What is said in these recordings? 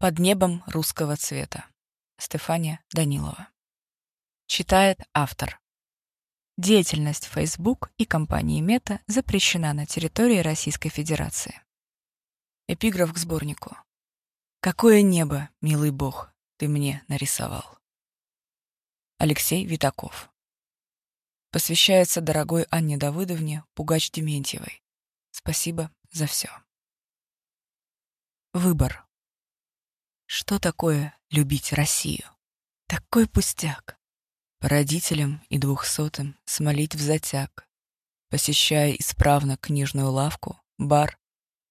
Под небом русского цвета. Стефания Данилова. Читает автор. Деятельность Facebook и компании Мета запрещена на территории Российской Федерации. Эпиграф к сборнику. «Какое небо, милый бог, ты мне нарисовал». Алексей Витаков. Посвящается дорогой Анне Давыдовне Пугач Дементьевой. Спасибо за все. Выбор. Что такое любить Россию? Такой пустяк. По родителям и двухсотым смолить в затяг, посещая исправно книжную лавку, бар,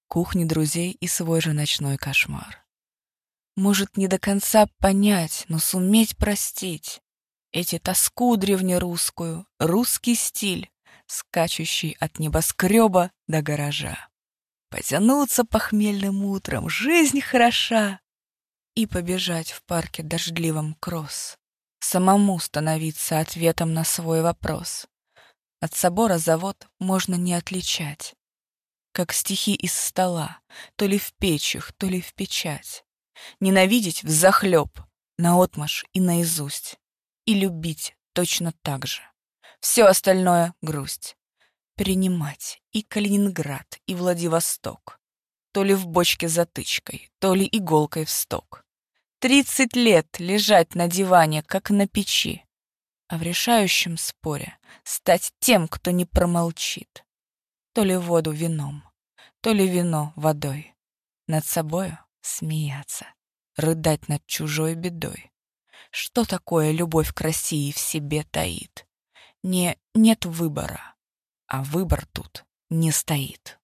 кухни друзей и свой же ночной кошмар. Может, не до конца понять, но суметь простить эти тоску древнерусскую, русский стиль, скачущий от небоскреба до гаража. Потянуться похмельным утром, жизнь хороша, и побежать в парке дождливом кросс. Самому становиться ответом на свой вопрос. От собора завод можно не отличать. Как стихи из стола, то ли в печах, то ли в печать. Ненавидеть взахлеб, наотмашь и наизусть. И любить точно так же. Все остальное — грусть. Принимать и Калининград, и Владивосток. То ли в бочке затычкой, то ли иголкой в сток. Тридцать лет лежать на диване, как на печи, а в решающем споре стать тем, кто не промолчит. То ли воду вином, то ли вино водой. Над собою смеяться, рыдать над чужой бедой. Что такое любовь к России в себе таит? Не «нет выбора», а выбор тут не стоит.